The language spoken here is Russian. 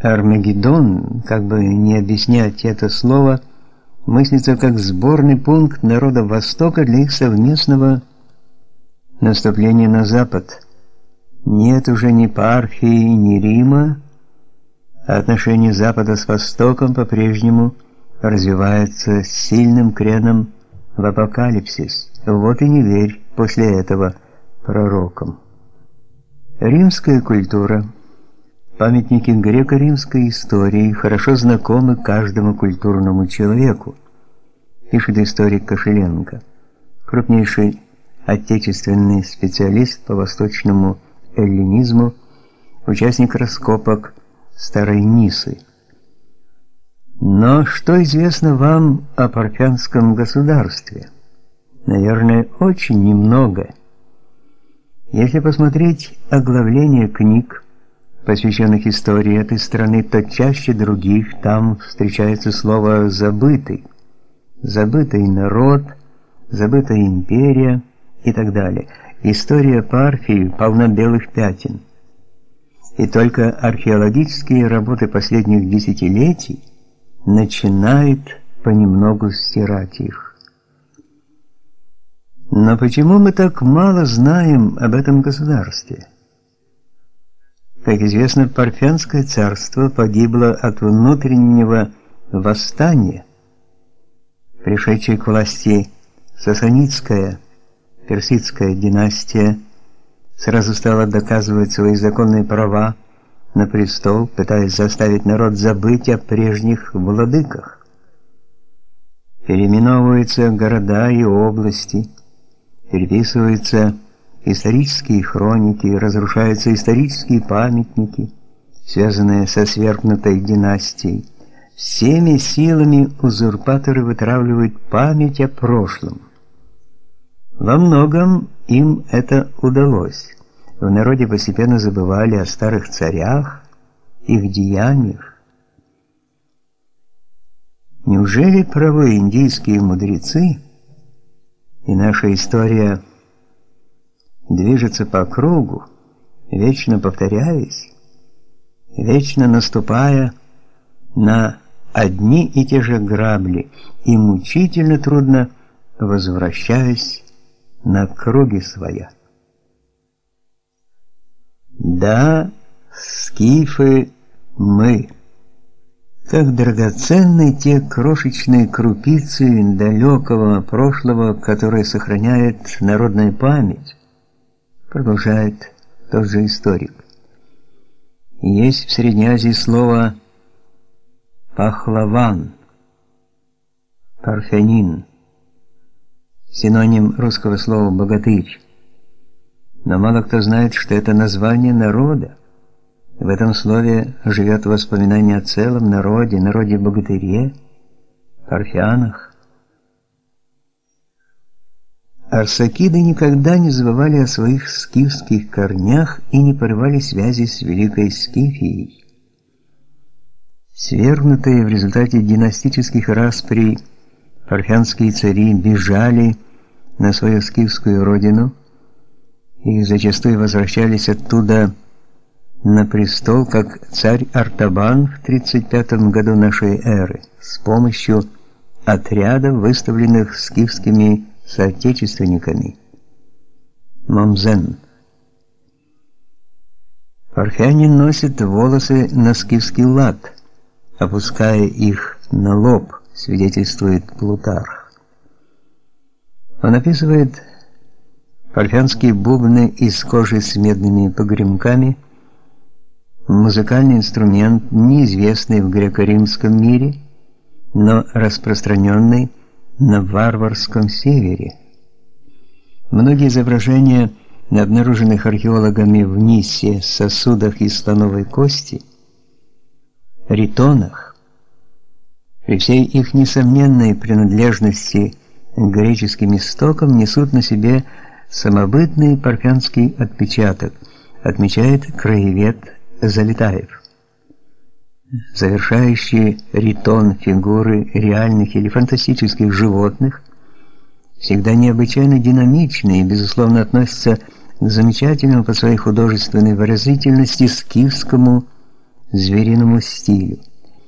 Армагеддон, как бы не объяснять это слово, мыслится как сборный пункт народов Востока для их совместного наступления на Запад. Нет уже ни Парфии, ни Рима, а отношения Запада с Востоком по-прежнему развиваются с сильным креном в апокалипсис. Вот и не верь после этого пророкам. Римская культура – Памятники греко-римской истории хорошо знакомы каждому культурному человеку, пишет историк Кошеленко, крупнейший отечественный специалист по восточному эллинизму, участник раскопок Старой Нисы. Но что известно вам о парфянском государстве? Наверное, очень немного. Если посмотреть оглавление книг посвященных истории этой страны, то чаще других там встречается слово «забытый», «забытый народ», «забытая империя» и так далее. История Парфии полна белых пятен. И только археологические работы последних десятилетий начинают понемногу стирать их. Но почему мы так мало знаем об этом государстве? Как известно, Парфянское царство погибло от внутреннего восстания. Пришедшая к власти Сасанидская, персидская династия сразу стала доказывать свои законные права на престол, пытаясь заставить народ забыть о прежних владыках. Переименовываются города и области, переписываются исторические хроники, разрушаются исторические памятники, связанные со свергнутой династией. Всеми силами узурпаторы вытравливают память о прошлом. Во многом им это удалось. В народе постепенно забывали о старых царях, их деяниях. Неужели правы индийские мудрецы и наша история – движется по кругу, вечно повторяясь, вечно наступая на одни и те же грабли, и мучительно трудно возвращаясь на круги своя. Да, скифы мы. Как драгоценны те крошечные крупицы далекого прошлого, которые сохраняет народная память продолжает тот же историк. Есть в Средней Азии слово пахлаван, парфянин, синоним русского слова богатырь. Но мало кто знает, что это название народа. В этом слове живет воспоминание о целом народе, народе-богатыре, парфянах. Арсакиды никогда не забывали о своих скифских корнях и не порывали связи с великой Скифией. Свергнутые в результате династических расприй парфянские цари бежали на свою скифскую родину и зачастую возвращались оттуда на престол как царь Артабан в 35 году нашей эры с помощью отрядов, выставленных скифскими соотечественниками. Мамзен. Парфяне носят волосы на скифский лад, опуская их на лоб, свидетельствует Плутарх. Он описывает парфянские бубны из кожи с медными погремками, музыкальный инструмент, неизвестный в греко-римском мире, но распространенный на варварском севере. Многие изображения, обнаруженных археологами в Нисе, сосудах из слоновой кости, ритонах, при всей их несомненной принадлежности к греческим истокам несут на себе самобытный парфянский отпечаток, отмечает краевед Залетаев завершающие ритон фигуры реальных или фантастических животных, всегда необычайно динамичны и, безусловно, относятся к замечательному по своей художественной выразительности скифскому звериному стилю.